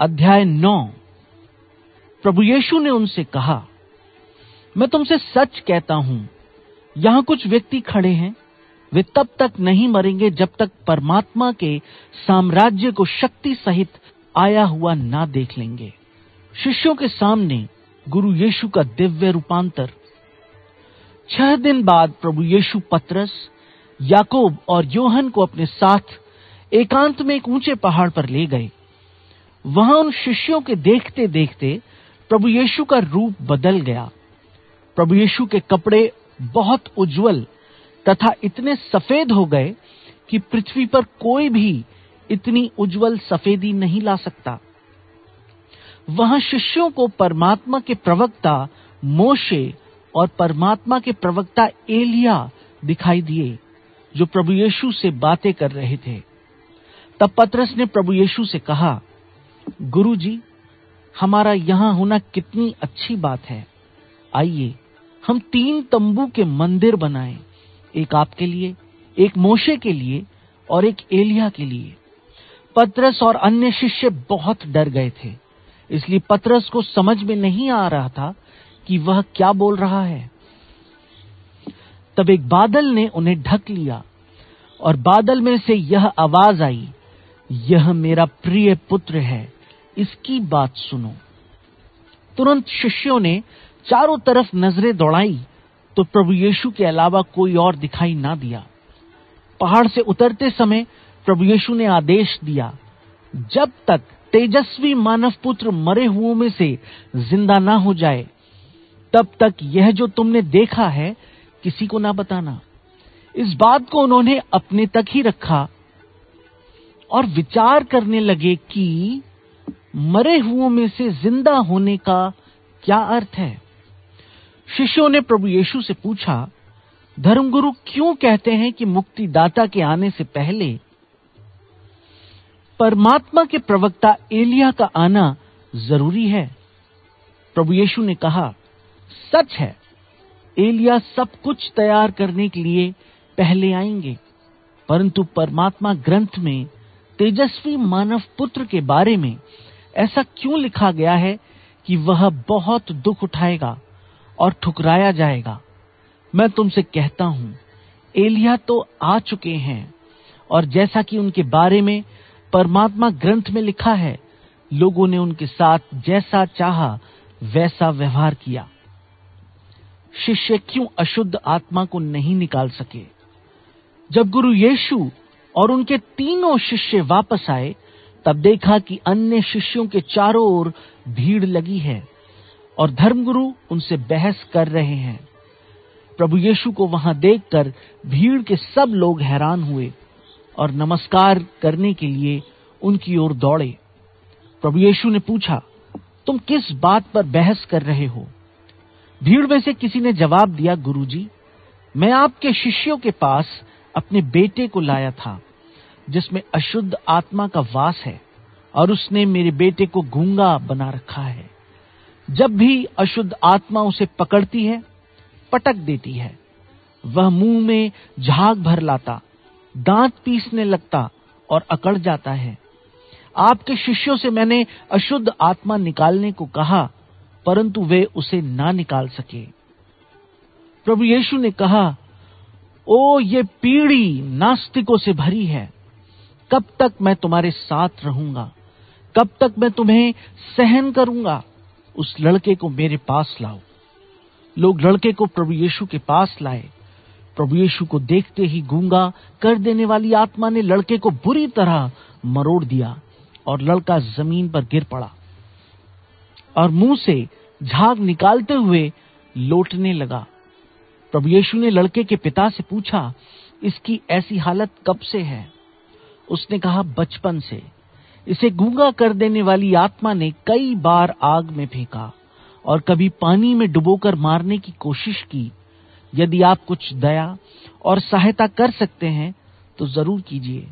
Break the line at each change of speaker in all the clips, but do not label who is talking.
अध्याय नौ। प्रभु यीशु ने उनसे कहा, मैं तुमसे सच कहता हूँ, यहाँ कुछ व्यक्ति खड़े हैं। वे तब तक नहीं मरेंगे जब तक परमात्मा के साम्राज्य को शक्ति सहित आया हुआ ना देख लेंगे। शिष्यों के सामने गुरु यीशु का दिव्य रूपांतर। छह दिन बाद प्रभु यीशु पत्रस, याकूब और योहन को अपने साथ एकांत में एक ऊँचे पहाड़ पर ले गए। वहाँ उन शिष्यों के देखते देखते प्रभु यीशु का रूप बदल गया। प्रभु यीशु के कपड़े बहुत उज्जवल तथा इतने सफ़ेद हो गए कि पृथ्वी पर कोई भी इतनी उज्जवल सफेदी नहीं ला सकता। वहाँ शिष्यों को परमात्मा के प्रवक्ता मोशे और परमात्मा के प्रवक्ता एलिया दिखाई दिए, जो प्रभु यीशु से बातें कर रहे थे। तब पत्रस ने प्रभु यीशु से कहा गुरु जी हमारा यहाँ होना कितनी अच्छी बात है। आइए, हम तीन तंबू के मंदिर बनाएँ, एक आपके लिए, एक मोशे के लिए और एक एलिया के लिए। पत्रस और अन्य शिष्य बहुत डर गए थे, इसलिए पत्रस को समझ में नहीं आ रहा था कि वह क्या बोल रहा है। तब एक बादल ने उन्हें ढक लिया और बादल में से यह आवाज़ आई, यह मेरा प्रिय पुत्र है इसकी बात सुनो। तुरंत शिष्यों ने चारों तरफ़ नज़रें दौड़ाई तो प्रभु यीशु के अलावा कोई और दिखाई ना दिया। पहाड़ से उतरते समय प्रभु यीशु ने आदेश दिया, जब तक तेजस्वी मानव पुत्र मरे हुओं में से ज़िंदा ना हो जाए, तब तक यह जो तुमने देखा है, किसी को ना बताना। इस बात को उन्होंने अपने तक ही रखा और विचार करने लगे कि मरे हुओं में से ज़िंदा होने का क्या अर्थ है? शिष्यों ने प्रभु यीशु से पूछा, धर्मगुरु क्यों कहते हैं कि मुक्तिदाता के आने से पहले परमात्मा के प्रवक्ता एलिया का आना ज़रूरी है? प्रभु यीशु ने कहा, सच है, एलिया सब कुछ तैयार करने के लिए पहले आएँगे, परंतु परमात्मा ग्रंथ में तेजस्वी मानव पुत्र के बारे में ऐसा क्यों लिखा गया है कि वह बहुत दुख उठाएगा और ठुकराया जाएगा? मैं तुमसे कहता हूँ एलिया तो आ चुके हैं और जैसा कि उनके बारे में परमात्मा ग्रंथ में लिखा है, लोगों ने उनके साथ जैसा चाहा, वैसा व्यवहार किया। शिष्य क्यों अशुद्ध आत्मा को नहीं निकाल सके? जब गुरु यीशु और उनके तीनों शिष्य वापस आए तब देखा कि अन्य शिष्यों के चारों ओर भीड़ लगी है और धर्मगुरु उनसे बहस कर रहे हैं। प्रभु यीशु को वहाँ देखकर भीड़ के सब लोग हैरान हुए और नमस्कार करने के लिए उनकी ओर दौड़े। प्रभु यीशु ने पूछा, तुम किस बात पर बहस कर रहे हो? भीड़ में से किसी ने जवाब दिया, गुरुजी, मैं आपके शिष्यों के पास अपने बेटे को लाया था। जिसमें अशुद्ध आत्मा का वास है और उसने मेरे बेटे को गूँगा बना रखा है। जब भी अशुद्ध आत्मा उसे पकड़ती है, पटक देती है। वह मुँह में झाग भर लाता, दांत पीसने लगता और अकड़ जाता है। आपके शिष्यों से मैंने अशुद्ध आत्मा निकालने को कहा, परंतु वे उसे ना निकाल सके। प्रभु यीशु ने कहा, ओ, ये पीढ़ी नास्तिकों से भरी है। कब तक मैं तुम्हारे साथ रहूँगा? कब तक मैं तुम्हें सहन करूँगा? उस लड़के को मेरे पास लाओ। लोग लड़के को प्रभु यीशु के पास लाए। प्रभु यीशु को देखते ही गूँगा कर देने वाली आत्मा ने लड़के को बुरी तरह मरोड़ दिया और लड़का ज़मीन पर गिर पड़ा और मुँह से झाग निकालते हुए लौटने लगा। प्रभु यीशु ने लड़के के पिता से पूछा, इसकी ऐसी हालत कब से है? उसने कहा, बचपन से। इसे गूँगा कर देने वाली आत्मा ने कई बार आग में फेंका और कभी पानी में डुबोकर मारने की कोशिश की। यदि आप कुछ दया और सहायता कर सकते हैं तो ज़रूर कीजिए।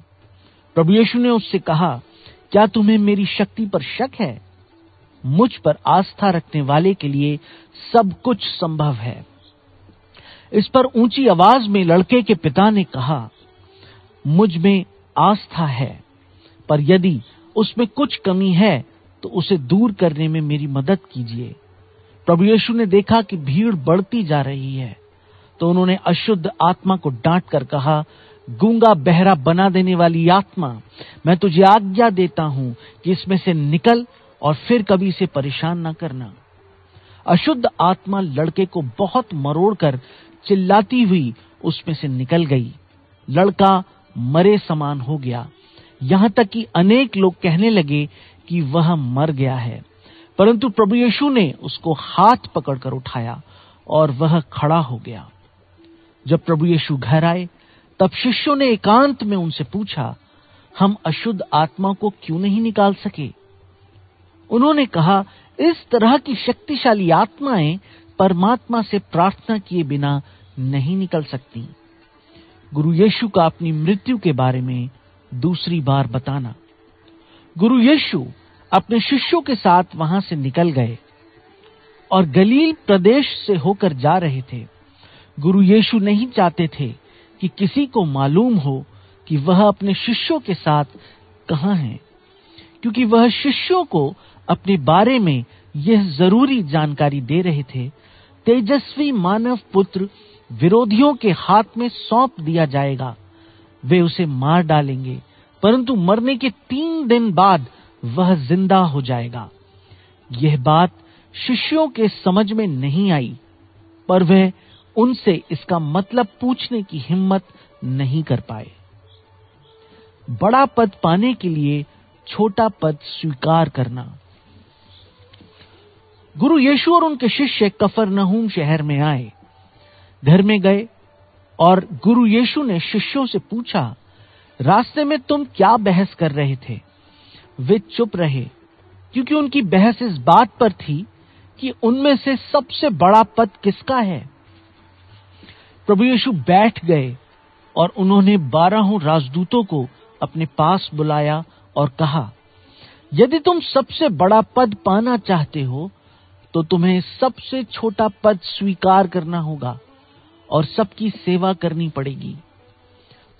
प्रभु यीशु ने उससे कहा, क्या तुम्हें मेरी शक्ति पर शक है? मुझ पर आस्था रखने वाले के लिए सब कुछ संभव है। इस पर ऊँची आवाज़ में लड़के के पिता ने कहा, मुझमें आस्था है, पर यदि उसमें कुछ कमी है तो उसे दूर करने में मेरी मदद कीजिए। प्रभु यीशु ने देखा कि भीड़ बढ़ती जा रही है तो उन्होंने अशुद्ध आत्मा को डांट कर कहा, गूँगा बहरा बना देने वाली आत्मा, मैं तुझे आज्ञा देता हूँ कि इसमें से निकल और फिर कभी इसे परेशान न करना। अशुद्ध आत्मा लड़के को बहुत मरोड़कर चिल्लाती हुई उसमें से निकल गई। लड़का मरे समान हो गया। यहाँ तक कि अनेक लोग कहने लगे कि वह मर गया है। परंतु प्रभु यीशु ने उसको हाथ पकड़कर उठाया और वह खड़ा हो गया। जब प्रभु यीशु घर आए, तब शिष्यों ने एकांत में उनसे पूछा, हम अशुद्ध आत्मा को क्यों नहीं निकाल सके? उन्होंने कहा, इस तरह की शक्तिशाली आत्माएँ परमात्मा से प्रार्थना किए बिना नहीं निकल सकती। गुरु यीशु का अपनी मृत्यु के बारे में दूसरी बार बताना। गुरु यीशु अपने शिष्यों के साथ वहाँ से निकल गए और गलील प्रदेश से होकर जा रहे थे। गुरु यीशु नहीं चाहते थे कि किसी को मालूम हो कि वह अपने शिष्यों के साथ कहाँ है, क्योंकि वह शिष्यों को अपने बारे में यह ज़रूरी जानकारी दे रहे थे। तेजस्वी मानव पुत्र विरोधियों के हाथ में सौंप दिया जाएगा। वे उसे मार डालेंगे, परंतु मरने के तीन दिन बाद वह ज़िंदा हो जाएगा। यह बात शिष्यों के समझ में नहीं आई, पर वह उनसे इसका मतलब पूछने की हिम्मत नहीं कर पाए। बड़ा पद पाने के लिए छोटा पद स्वीकार करना। गुरु यीशु और उनके शिष्य कफर नहूम शहर में आए। घर में गए और गुरु यीशु ने शिष्यों से पूछा, रास्ते में तुम क्या बहस कर रहे थे? वे चुप रहे, क्योंकि उनकी बहस इस बात पर थी कि उनमें से सबसे बड़ा पद किसका है? प्रभु यीशु बैठ गए और उन्होंने बारहों राजदूतों को अपने पास बुलाया और कहा, यदि तुम सबसे बड़ा पद पाना चाहते हो तो तुम्हें सबसे छोटा पद स्वीकार करना होगा। और सबकी सेवा करनी पड़ेगी।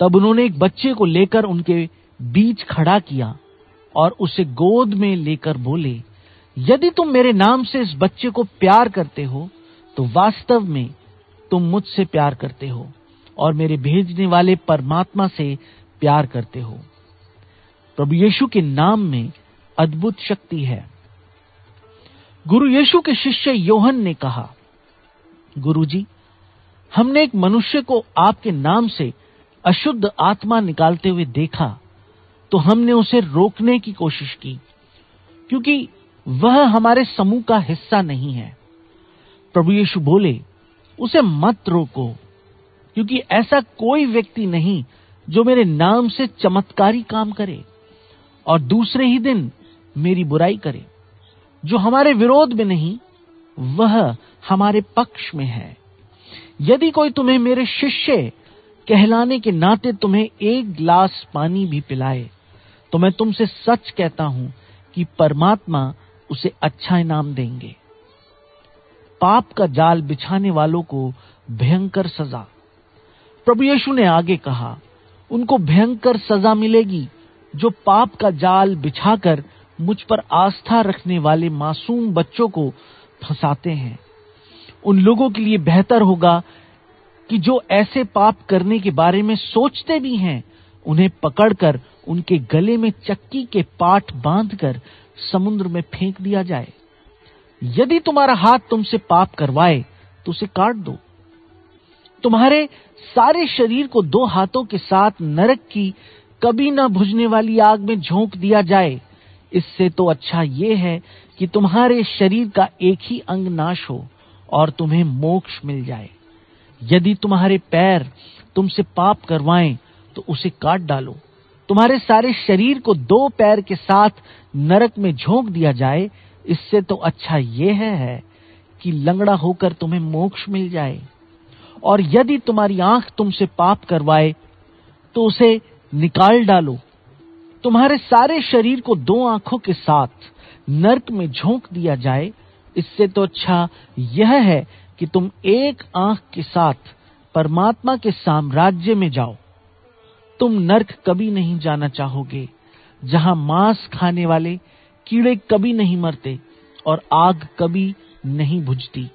तब उन्होंने एक बच्चे को लेकर उनके बीच खड़ा किया और उसे गोद में लेकर बोले, यदि तुम मेरे नाम से इस बच्चे को प्यार करते हो तो वास्तव में तुम मुझसे प्यार करते हो और मेरे भेजने वाले परमात्मा से प्यार करते हो। प्रभु यीशु के नाम में अद्भुत शक्ति है। गुरु यीशु के शिष्य योहन ने कहा, गुरुजी हमने एक मनुष्य को आपके नाम से अशुद्ध आत्मा निकालते हुए देखा तो हमने उसे रोकने की कोशिश की, क्योंकि वह हमारे समूह का हिस्सा नहीं है। प्रभु यीशु बोले, उसे मत रोको, क्योंकि ऐसा कोई व्यक्ति नहीं जो मेरे नाम से चमत्कारी काम करे और दूसरे ही दिन मेरी बुराई करे। जो हमारे विरोध में नहीं, वह हमारे पक्ष में है। यदि कोई तुम्हें मेरे शिष्य कहलाने के नाते तुम्हें एक गिलास पानी भी पिलाए तो मैं तुमसे सच कहता हूँ कि परमात्मा उसे अच्छा इनाम देंगे। पाप का जाल बिछाने वालों को भयंकर सजा। प्रभु यीशु ने आगे कहा, उनको भयंकर सजा मिलेगी जो पाप का जाल बिछाकर मुझ पर आस्था रखने वाले मासूम बच्चों को फंसाते हैं। उन लोगों के लिए बेहतर होगा कि जो ऐसे पाप करने के बारे में सोचते भी हैं, उन्हें पकड़कर उनके गले में चक्की के पाठ बांधकर समुद्र में फेंक दिया जाए। यदि तुम्हारा हाथ तुमसे पाप करवाए तो उसे काट दो। तुम्हारे सारे शरीर को दो हाथों के साथ नरक की कभी ना भुजने वाली आग में झोंक दिया जाए। इससे तो अच्छा ये है कि तुम्हारे शरीर का एक ही अंग नाश हो। और तुम्हें मोक्ष मिल जाए। यदि तुम्हारे पैर तुमसे पाप करवाएँ तो उसे काट डालो। तुम्हारे सारे शरीर को दो पैर के साथ नरक में झोंक दिया जाए, इससे तो अच्छा यह है कि लंगड़ा होकर तुम्हें मोक्ष मिल जाए। और यदि तुम्हारी आँख तुमसे पाप करवाए तो उसे निकाल डालो। तुम्हारे सारे शरीर को दो आँखों के साथ नर्क में झोंक दिया जाए इससे तो अच्छा यह है कि तुम एक आँख के साथ परमात्मा के साम्राज्य में जाओ। तुम नर्क कभी नहीं जाना चाहोगे, जहाँ मांस खाने वाले कीड़े कभी नहीं मरते और आग कभी नहीं बुझती।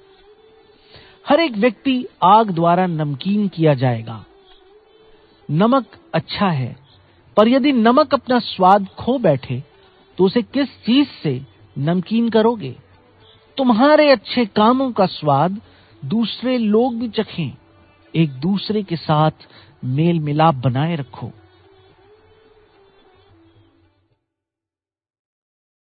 हर एक व्यक्ति आग द्वारा नमकीन किया जाएगा। नमक अच्छा है, पर यदि नमक अपना स्वाद खो बैठे तो उसे किस चीज़ से नमकीन करोगे? तुम्हारे अच्छे कामों का स्वाद दूसरे लोग भी चखें। एक दूसरे के साथ मेल मिलाप बनाए रखो।